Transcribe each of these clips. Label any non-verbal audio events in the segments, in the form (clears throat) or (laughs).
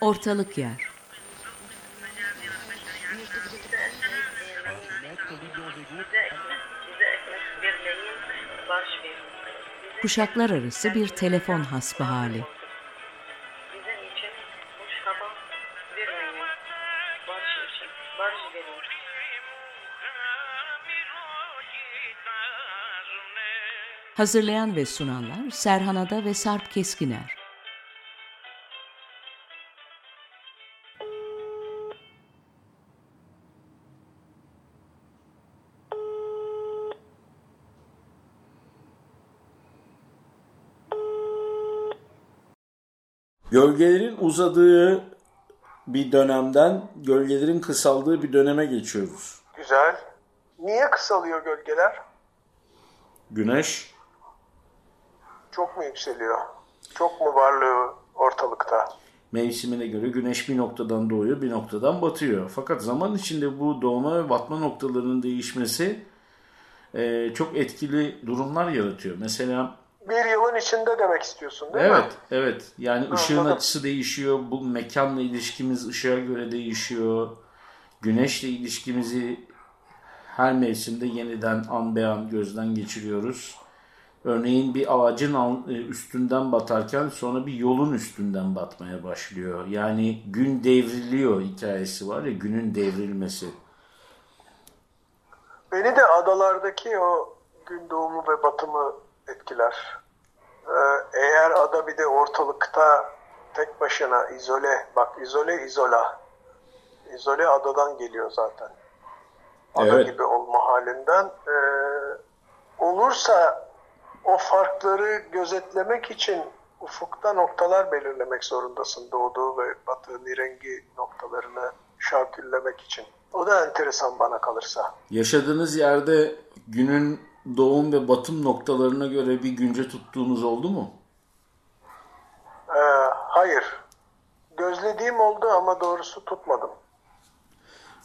Ortalık yer. Kuşaklar arası bir telefon hasbı hali. Hazırlayan ve sunanlar Serhan Ada ve Sarp Keskiner. Gölgelerin uzadığı bir dönemden gölgelerin kısaldığı bir döneme geçiyoruz. Güzel. Niye kısalıyor gölgeler? Güneş Çok mu yükseliyor? Çok mu varlığı ortalıkta? mevsimine göre güneş bir noktadan doğuyor bir noktadan batıyor. Fakat zaman içinde bu doğma ve batma noktalarının değişmesi e, çok etkili durumlar yaratıyor. Mesela Bir yılın içinde demek istiyorsun değil evet mi? evet yani ışığın Anladım. açısı değişiyor. Bu mekanla ilişkimiz ışığa göre değişiyor. Güneşle ilişkimizi her mevsimde yeniden an be an gözden geçiriyoruz. Örneğin bir ağacın e, üstünden batarken sonra bir yolun üstünden batmaya başlıyor. Yani gün devriliyor hikayesi var ya günün devrilmesi. Beni de adalardaki o gün doğumu ve batımı etkiler. Ee, eğer ada bir de ortalıkta tek başına izole, bak izole izola. İzole adadan geliyor zaten. Ada Evet. gibi olma halinden. Ee, olursa o farkları gözetlemek için ufukta noktalar belirlemek zorundasın. Doğduğu ve battığı nirengi noktalarını şarküllemek için. O da enteresan bana kalırsa. Yaşadığınız yerde günün doğum ve batım noktalarına göre bir günce tuttuğunuz oldu mu? Ee, hayır. Gözlediğim oldu ama doğrusu tutmadım.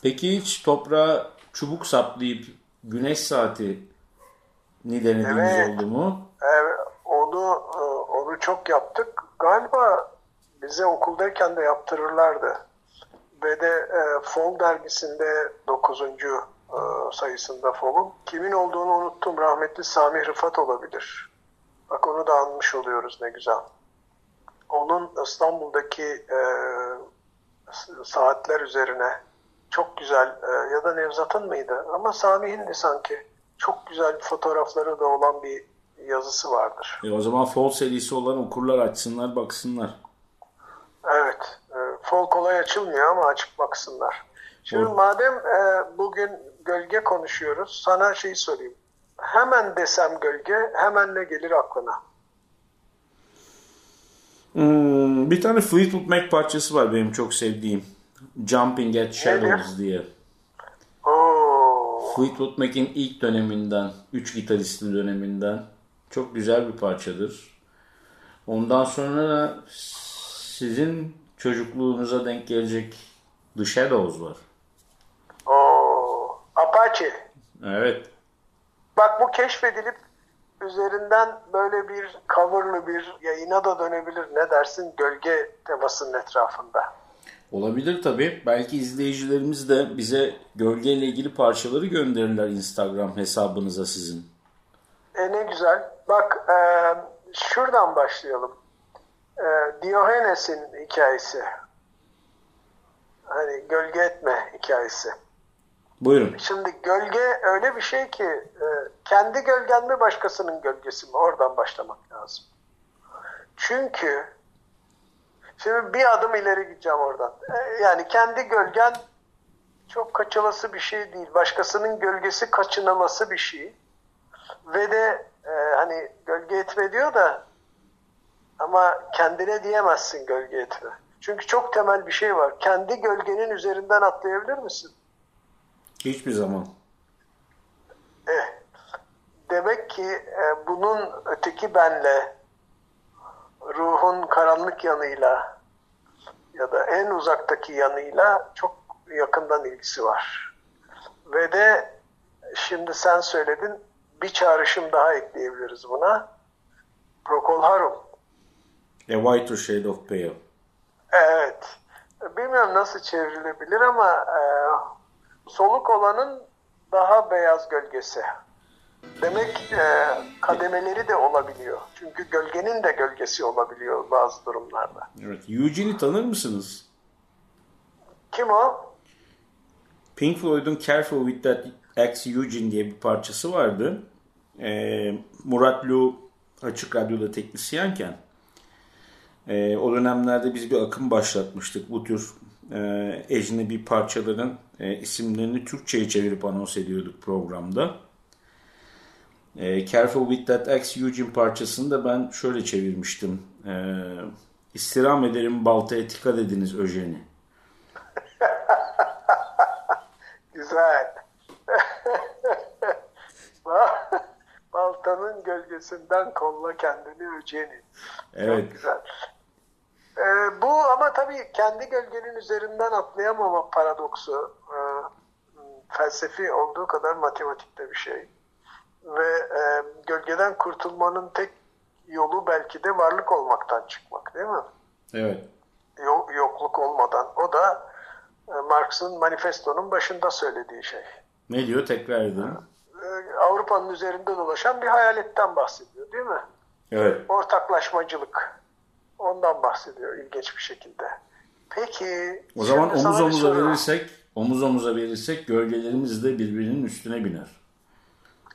Peki hiç toprağa çubuk saplayıp güneş saati ni denediğiniz Evet. oldu mu? Evet, onu e, onu çok yaptık. Galiba bize okuldayken de yaptırırlardı. Ve de e, Fol dergisinde 9. E, sayısında Fol'un. Kimin olduğunu unuttum. Rahmetli Sami Rıfat olabilir. Bak onu da anmış oluyoruz ne güzel. Onun İstanbul'daki e, saatler üzerine çok güzel e, ya da Nevzat'ın mıydı? Ama Sami'nin sanki. Çok güzel fotoğrafları da olan bir yazısı vardır. E o zaman Fall serisi olan okurlar açsınlar baksınlar. Evet. E, fol kolay açılmıyor ama açık baksınlar. Şimdi madem e, bugün gölge konuşuyoruz, sana şey sorayım. Hemen desem gölge, hemen ne gelir aklına? Hmm, bir tane Fleetwood Mac parçası var benim çok sevdiğim. Jumping at Shadows diye. Oo, Fleetwood Mac'in ilk döneminden, üç gitaristli döneminden çok güzel bir parçadır. Ondan sonra da sizin çocukluğunuza denk gelecek The Shadows var. oo, Apache. Evet. Bak bu keşfedilip üzerinden böyle bir coverlı bir yayına da dönebilir. Ne dersin gölge temasının etrafında? Olabilir tabii. Belki izleyicilerimiz de bize gölgeyle ilgili parçaları gönderirler Instagram hesabınıza sizin. E ne güzel. Bak e, şuradan başlayalım. E, Diogenes'in hikayesi. Hani gölge etme hikayesi. Buyurun. Şimdi gölge öyle bir şey ki e, kendi gölgen mi başkasının gölgesi mi? Oradan başlamak lazım. Çünkü şimdi bir adım ileri gideceğim oradan. E, yani kendi gölgen çok kaçılası bir şey değil. Başkasının gölgesi kaçınılası bir şey. Ve de e, hani gölge etme diyor da ama kendine diyemezsin gölge etme. Çünkü çok temel bir şey var. Kendi gölgenin üzerinden atlayabilir misin? Hiçbir zaman. Eh, demek ki e, bunun öteki benle, ruhun karanlık yanıyla ya da en uzaktaki yanıyla çok yakından ilgisi var. Ve de şimdi sen söyledin bir çağrışım daha ekleyebiliriz buna. Procol Harum. A Whiter Shade of Pale. bilmiyorum nasıl çevrilebilir ama e, soluk olanın daha beyaz gölgesi. Demek e, kademeleri de olabiliyor. Çünkü gölgenin de gölgesi olabiliyor bazı durumlarda. Evet. Eugene'i tanır mısınız? Kim o? Pink Floyd'un Careful With That Ex Eugene diye bir parçası vardı. Ee, Murat Lu açık radyoda teknisyenken e, o dönemlerde biz bir akım başlatmıştık. Bu tür e, ecnebi parçaların e, isimlerini Türkçe'ye çevirip anons ediyorduk programda. E, Careful With That Ex Eugene parçasını da ben şöyle çevirmiştim. E, İstirham ederim baltaya dikkat ediniz Öjen'i. (laughs) Güzel. (laughs) Baltanın gölgesinden kolla kendini öceni. Evet. Çok güzel. Ee, bu ama tabii kendi gölgenin üzerinden atlayamama paradoksu e, felsefi olduğu kadar matematikte bir şey. Ve e, gölgeden kurtulmanın tek yolu belki de varlık olmaktan çıkmak değil mi? Evet. Yok, yokluk olmadan. O da e, Marx'ın manifestonun başında söylediği şey. Ne diyor tekrar edelim. E, Avrupa'nın üzerinde dolaşan bir hayaletten bahsediyor değil mi? Evet. Ortaklaşmacılık. Ondan bahsediyor ilginç bir şekilde. Peki. O zaman omuz omuza verirsek, omuz omuza verirsek gölgelerimiz de birbirinin üstüne biner.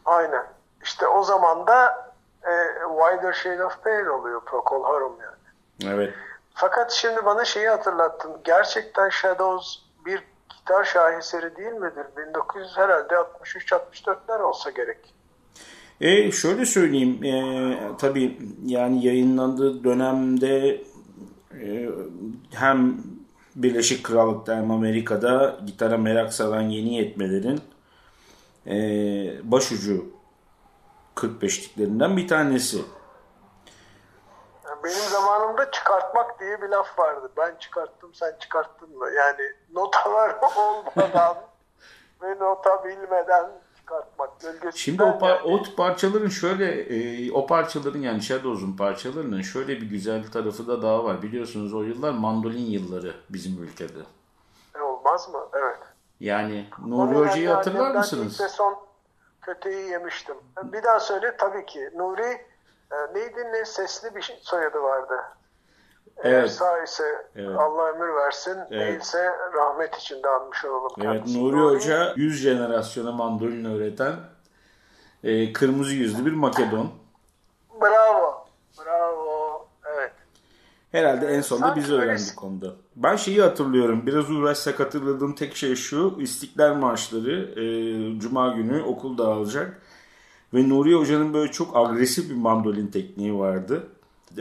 Aynen. İşte o zaman da e, Wider Shade of Pale oluyor Procol Harum yani. Evet. Fakat şimdi bana şeyi hatırlattın. Gerçekten Shadows bir gitar şaheseri değil midir? 1900 herhalde 63-64'ler olsa gerek. E şöyle söyleyeyim, e, tabii yani yayınlandığı dönemde e, hem Birleşik Krallık'ta hem Amerika'da gitara merak saran yeni yetmelerin e, başucu 45'liklerinden bir tanesi. Benim zamanımda çıkartmak diye bir laf vardı. Ben çıkarttım sen çıkarttın mı? Yani notalar (laughs) olmadan ve nota bilmeden çıkartmak. Gölgesinden Şimdi o, par- yani. o parçaların şöyle e, o parçaların yani Shadows'un parçalarının şöyle bir güzel tarafı da daha var. Biliyorsunuz o yıllar mandolin yılları bizim ülkede. E, olmaz mı? Evet. Yani Nuri Hoca'yı hatırlar mısınız? ve son köteyi yemiştim. Bir daha söyle tabii ki. Nuri e, neydi ne sesli bir şey- soyadı vardı. Eğer Evet. sağ ise Evet. Allah ömür versin, Evet. değilse rahmet içinde anmış olalım. Evet kendisini. Nuri Hoca 100 jenerasyona mandolin öğreten e, kırmızı yüzlü bir Makedon. Bravo. Bravo. Evet. Herhalde en sonunda Sanki biz öğrendik onda. Ben şeyi hatırlıyorum. Biraz uğraşsak hatırladığım tek şey şu. İstiklal Marşları e, Cuma günü okul dağılacak. Ve Nuri Hoca'nın böyle çok agresif bir mandolin tekniği vardı.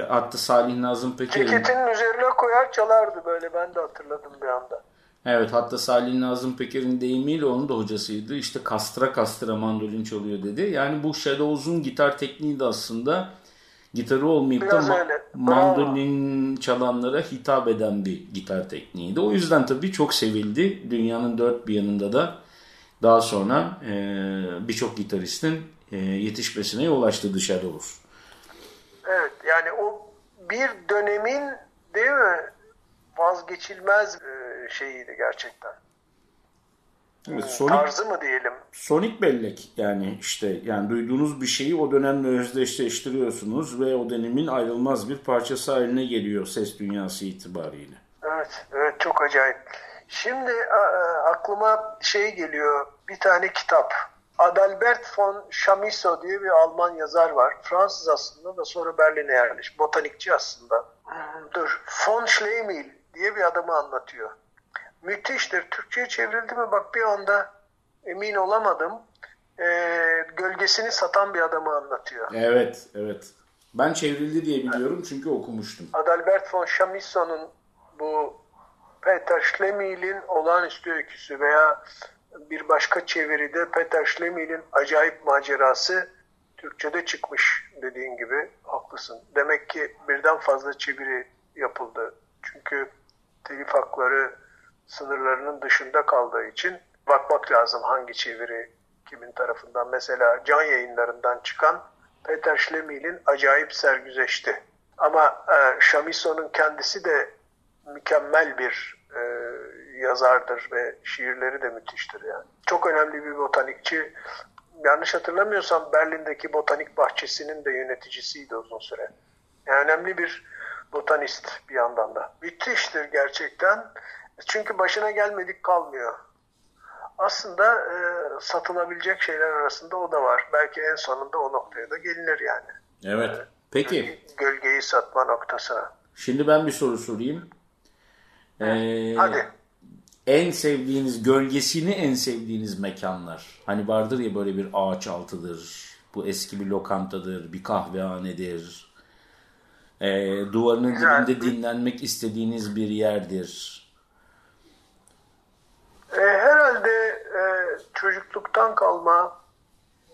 Hatta Salih Nazım Peker'in... Ceketinin üzerine koyar çalardı böyle. Ben de hatırladım bir anda. Evet hatta Salih Nazım Peker'in deyimiyle onun da hocasıydı. İşte kastıra kastıra mandolin çalıyor dedi. Yani bu Shadows'un gitar tekniği de aslında gitarı olmayıp da Biraz ma- öyle. mandolin çalanlara hitap eden bir gitar tekniğiydi. O yüzden tabii çok sevildi. Dünyanın dört bir yanında da daha sonra e, birçok gitaristin e, yetişmesine yol açtı The Shadows. Evet yani o bir dönemin değil mi vazgeçilmez e, şeyiydi gerçekten. Evet, Sonic, Tarzı mı diyelim? Sonic bellek yani işte yani duyduğunuz bir şeyi o dönemle özdeşleştiriyorsunuz ve o dönemin ayrılmaz bir parçası haline geliyor ses dünyası itibariyle. Evet, evet çok acayip. Şimdi aklıma şey geliyor, bir tane kitap. Adalbert von Chamisso diye bir Alman yazar var. Fransız aslında da sonra Berlin'e yerleşmiş. Botanikçi aslında. Dur. Von Schleimil diye bir adamı anlatıyor. Müthiştir. Türkçe'ye çevrildi mi? Bak bir anda emin olamadım. Ee, gölgesini satan bir adamı anlatıyor. Evet, evet. Ben çevrildi diye biliyorum çünkü okumuştum. Adalbert von Chamisso'nun bu Peter Schlemil'in olağanüstü öyküsü veya bir başka çeviride Peter Schlemil'in acayip macerası Türkçe'de çıkmış dediğin gibi haklısın. Demek ki birden fazla çeviri yapıldı. Çünkü telif hakları sınırlarının dışında kaldığı için bakmak lazım hangi çeviri kimin tarafından. Mesela can yayınlarından çıkan Peter Schlemil'in acayip sergüzeşti. Ama e, Chamisso'nun kendisi de mükemmel bir e, yazardır ve şiirleri de müthiştir yani. Çok önemli bir botanikçi. Yanlış hatırlamıyorsam Berlin'deki botanik bahçesinin de yöneticisiydi uzun süre. Yani önemli bir botanist bir yandan da. Müthiştir gerçekten. Çünkü başına gelmedik kalmıyor. Aslında e, satılabilecek şeyler arasında o da var. Belki en sonunda o noktaya da gelinir yani. Evet. Peki. Gölgeyi satma noktasına. Şimdi ben bir soru sorayım. Ee, Hadi. En sevdiğiniz, gölgesini en sevdiğiniz mekanlar. Hani vardır ya böyle bir ağaç altıdır. Bu eski bir lokantadır, bir kahvehanedir. Ee, duvarının Güzel. dibinde dinlenmek istediğiniz bir yerdir. E, herhalde e, çocukluktan kalma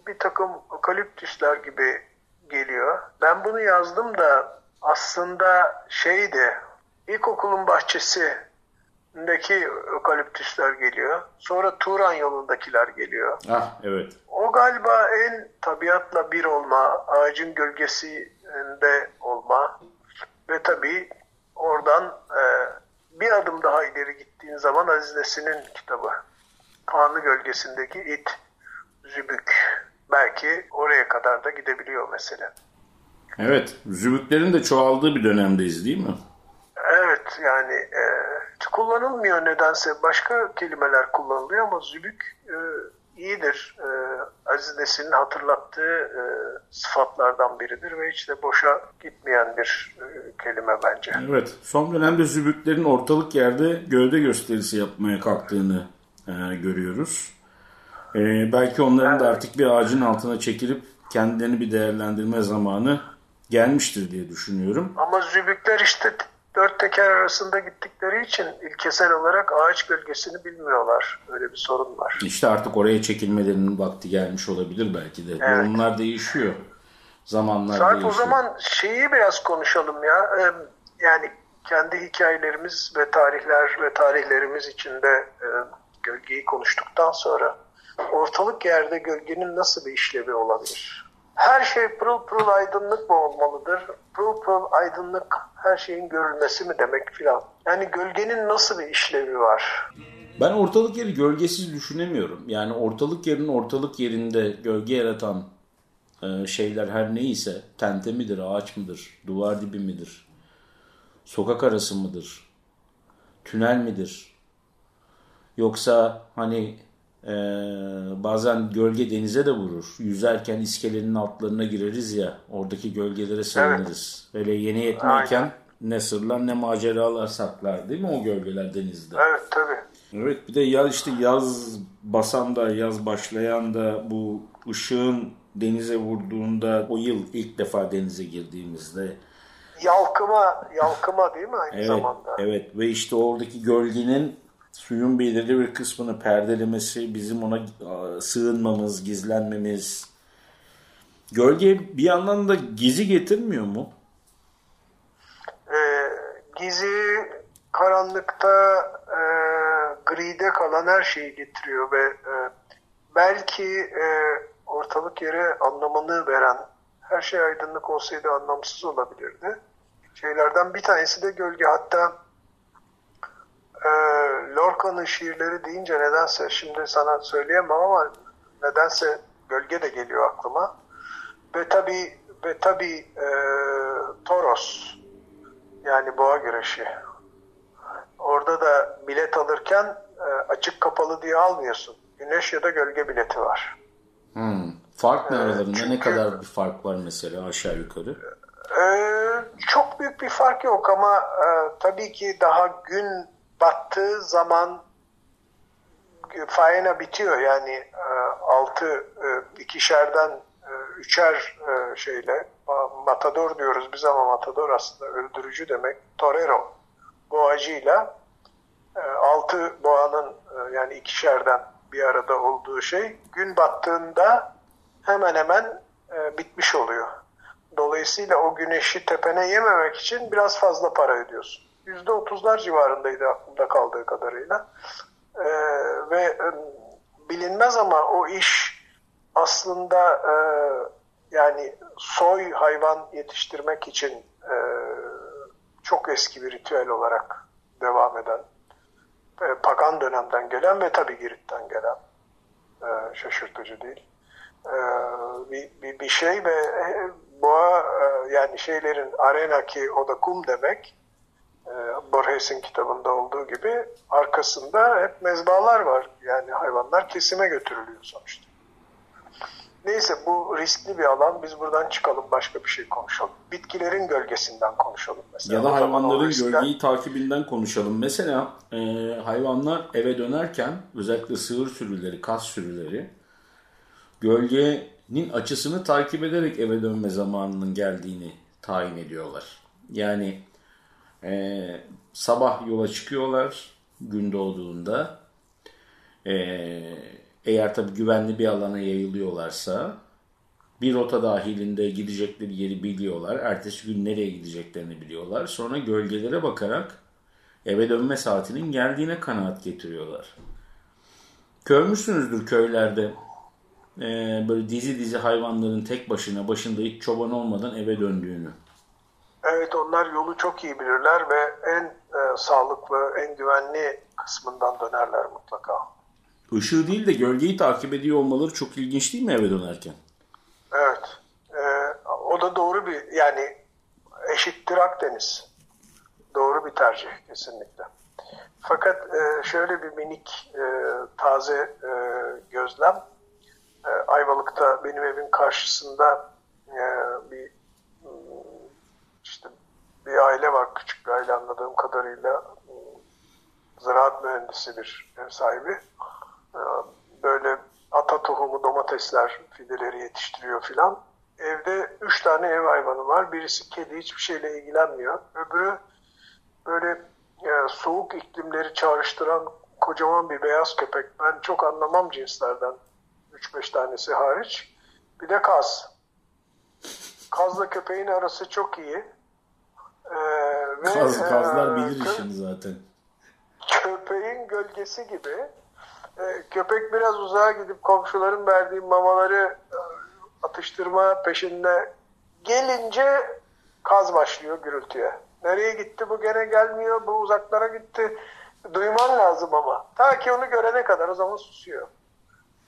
bir takım okaliptüsler gibi geliyor. Ben bunu yazdım da aslında şeydi, ilkokulun bahçesindeki okaliptüsler geliyor. Sonra Turan yolundakiler geliyor. Ah evet. O galiba en tabiatla bir olma, ağacın gölgesinde olma ve tabii oradan e, bir adım daha ileri gittiğin zaman Aziz Nesin'in kitabı. Kanlı Gölgesindeki it, zübük. Belki oraya kadar da gidebiliyor mesela. Evet. Zübüklerin de çoğaldığı bir dönemdeyiz değil mi? Evet yani e, kullanılmıyor nedense. Başka kelimeler kullanılıyor ama zübük e, iyidir. E, Aziz Nesin'in hatırlattığı e, sıfatlardan biridir ve hiç de boşa gitmeyen bir e, kelime bence. Evet. Son dönemde zübüklerin ortalık yerde gövde gösterisi yapmaya kalktığını e, görüyoruz. E, belki onların da artık bir ağacın altına çekilip kendilerini bir değerlendirme zamanı gelmiştir diye düşünüyorum. Ama zübükler işte dört teker arasında gittikleri için ilkesel olarak ağaç gölgesini bilmiyorlar. Öyle bir sorun var. İşte artık oraya çekilmelerinin vakti gelmiş olabilir belki de. Evet. Durumlar değişiyor. Zamanlar Sarp değişiyor. o zaman şeyi biraz konuşalım ya. Ee, Yani kendi hikayelerimiz ve tarihler ve tarihlerimiz içinde e, gölgeyi konuştuktan sonra ortalık yerde gölgenin nasıl bir işlevi olabilir? Her şey pırıl pırıl aydınlık mı olmalıdır? Pırıl pırıl aydınlık her şeyin görülmesi mi demek filan? Yani gölgenin nasıl bir işlevi var? Ben ortalık yeri gölgesiz düşünemiyorum. Yani ortalık yerin ortalık yerinde gölge yaratan e, şeyler her neyse tente midir, ağaç mıdır, duvar dibi midir, sokak arası mıdır, tünel midir? Yoksa hani e, bazen gölge denize de vurur. Yüzerken iskelenin altlarına gireriz ya oradaki gölgelere sığınırız. Böyle yeni yetmeyken Aynen. ne sırlar ne maceralar saklar değil mi o gölgeler denizde? Evet tabii. Evet bir de ya işte yaz basan da yaz başlayan da bu ışığın denize vurduğunda o yıl ilk defa denize girdiğimizde Yalkıma, yalkıma değil mi aynı evet zamanda? evet ve işte oradaki gölgenin suyun belirli bir kısmını perdelemesi bizim ona e, sığınmamız gizlenmemiz gölge bir yandan da gizi getirmiyor mu? Ee, gizi karanlıkta e, gride kalan her şeyi getiriyor ve e, belki e, ortalık yere anlamını veren her şey aydınlık olsaydı anlamsız olabilirdi. Şeylerden bir tanesi de gölge. Hatta e, Lorca'nın şiirleri deyince nedense şimdi sana söyleyemem ama nedense gölge de geliyor aklıma. Ve tabi ve tabi e, Toros yani boğa güreşi. Orada da bilet alırken e, açık kapalı diye almıyorsun. Güneş ya da gölge bileti var. Hmm. Fark ne aralarında? Ne çünkü- kadar bir fark var mesela aşağı yukarı? Ee, çok büyük bir fark yok ama e, tabii ki daha gün battığı zaman e, faena bitiyor yani e, altı e, ikişerden üçer şeyle ma- matador diyoruz biz ama matador aslında öldürücü demek torero boğacıyla altı boğanın yani ikişerden bir arada olduğu şey gün battığında hemen hemen bitmiş oluyor. Dolayısıyla o güneşi tepene yememek için biraz fazla para ödüyorsun. Yüzde otuzlar civarındaydı aklımda kaldığı kadarıyla. E, ve bilinmez ama o iş aslında e, yani soy hayvan yetiştirmek için e, çok eski bir ritüel olarak devam eden e, pagan dönemden gelen ve tabii Girit'ten gelen e, şaşırtıcı değil. E, bir, bir, bir şey ve e, boğa e, yani şeylerin arena ki o da kum demek Borges'in kitabında olduğu gibi arkasında hep mezbalar var. Yani hayvanlar kesime götürülüyor sonuçta. Neyse bu riskli bir alan. Biz buradan çıkalım başka bir şey konuşalım. Bitkilerin gölgesinden konuşalım mesela. Ya da hayvanların riskler- gölgeyi takibinden konuşalım. Mesela e, hayvanlar eve dönerken özellikle sığır sürüleri, kas sürüleri gölgenin açısını takip ederek eve dönme zamanının geldiğini tayin ediyorlar. Yani e, sabah yola çıkıyorlar gün doğduğunda. E, eğer tabii güvenli bir alana yayılıyorlarsa bir rota dahilinde gidecekleri yeri biliyorlar. Ertesi gün nereye gideceklerini biliyorlar. Sonra gölgelere bakarak eve dönme saatinin geldiğine kanaat getiriyorlar. Görmüşsünüzdür köylerde e, böyle dizi dizi hayvanların tek başına başında hiç çoban olmadan eve döndüğünü. Evet onlar yolu çok iyi bilirler ve en e, sağlıklı, en güvenli kısmından dönerler mutlaka. Işığı değil de gölgeyi takip ediyor olmaları çok ilginç değil mi eve dönerken? Evet. E, o da doğru bir yani eşittir Akdeniz. Doğru bir tercih kesinlikle. Fakat e, şöyle bir minik e, taze e, gözlem. E, Ayvalık'ta benim evin karşısında e, bir bir aile var. Küçük bir aile anladığım kadarıyla ziraat mühendisi bir ev sahibi. E, böyle ata tohumu domatesler, fideleri yetiştiriyor filan. Evde üç tane ev hayvanı var. Birisi kedi hiçbir şeyle ilgilenmiyor. Öbürü böyle e, soğuk iklimleri çağrıştıran kocaman bir beyaz köpek. Ben çok anlamam cinslerden. 3-5 tanesi hariç. Bir de kaz. Kazla köpeğin arası çok iyi. Ee, ve, Kaz, kazlar e, bilir kö- işini zaten. köpeğin gölgesi gibi. Ee, köpek biraz uzağa gidip komşuların verdiği mamaları e, atıştırma peşinde gelince kaz başlıyor gürültüye. Nereye gitti bu gene gelmiyor bu uzaklara gitti. Duyman lazım ama. Ta ki onu görene kadar o zaman susuyor.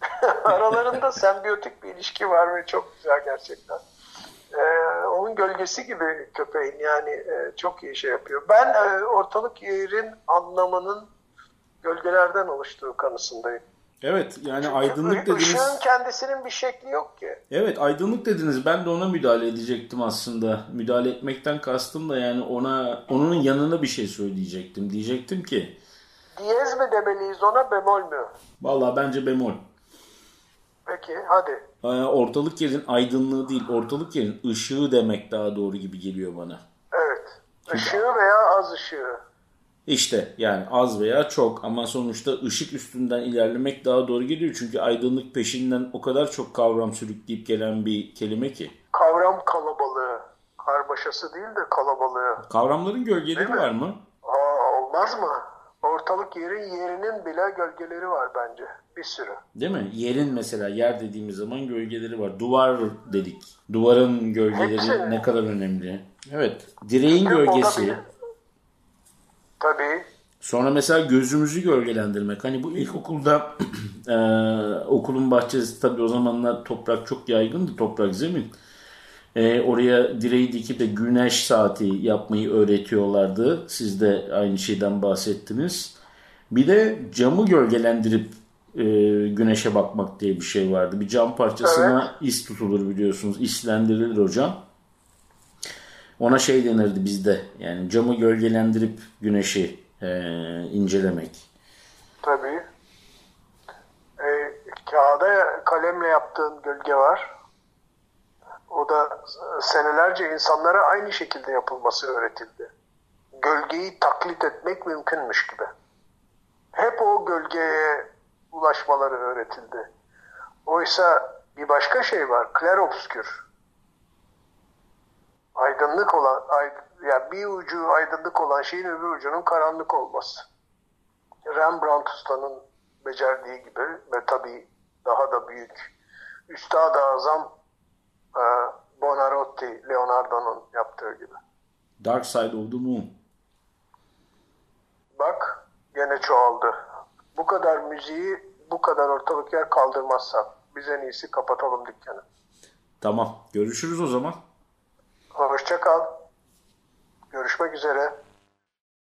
(laughs) Aralarında sembiyotik bir ilişki var ve çok güzel gerçekten. Ee, onun gölgesi gibi köpeğin yani e, çok iyi şey yapıyor. Ben e, ortalık yerin anlamının gölgelerden oluştuğu kanısındayım. Evet yani aydınlık dediniz. Işığın kendisinin bir şekli yok ki. Evet aydınlık dediniz. Ben de ona müdahale edecektim aslında. Müdahale etmekten kastım da yani ona onun yanına bir şey söyleyecektim. Diyecektim ki Diyez mi demeliyiz ona bemol mü? vallahi bence bemol. Peki hadi. Ortalık yerin aydınlığı değil, ortalık yerin ışığı demek daha doğru gibi geliyor bana. Evet. Işığı veya az ışığı. İşte yani az veya çok ama sonuçta ışık üstünden ilerlemek daha doğru geliyor. Çünkü aydınlık peşinden o kadar çok kavram sürükleyip gelen bir kelime ki. Kavram kalabalığı. Karmaşası değil de kalabalığı. Kavramların gölgeleri var mı? Aa, olmaz mı? Ortalık yerin yerinin bile gölgeleri var bence. Bir sürü. Değil mi? Yerin mesela yer dediğimiz zaman gölgeleri var. Duvar dedik. Duvarın gölgeleri Hepsi. ne kadar önemli. Evet. Direğin da gölgesi. Tabii. Sonra mesela gözümüzü gölgelendirmek. Hani bu ilkokulda (clears throat) eee, okulun bahçesi tabii o zamanlar toprak çok yaygındı. Toprak zemin. Eee, oraya direği dikip de güneş saati yapmayı öğretiyorlardı. Siz de aynı şeyden bahsettiniz. Bir de camı gölgelendirip eee, güneşe bakmak diye bir şey vardı. Bir cam parçasına is tutulur biliyorsunuz. İslendirilir o cam. Ona şey denirdi bizde. Yani camı gölgelendirip güneşi eee, incelemek. Tabii. E, kağıda kalemle yaptığın gölge var. O da senelerce insanlara aynı şekilde yapılması öğretildi. Gölgeyi taklit etmek mümkünmüş gibi. Hep o gölgeye ulaşmaları öğretildi. Oysa bir başka şey var. Klerobskür. Aydınlık olan, ay, yani bir ucu aydınlık olan şeyin öbür ucunun karanlık olması. Rembrandt ustanın becerdiği gibi ve tabii daha da büyük Üstad-ı Azam e, Buonarroti, Leonardo'nun yaptığı gibi. Dark Side of the Moon. Bak gene çoğaldı. Bu kadar müziği bu kadar ortalık yer kaldırmazsak biz en iyisi kapatalım dükkanı. Tamam. Görüşürüz o zaman. Hoşça kal. Görüşmek üzere.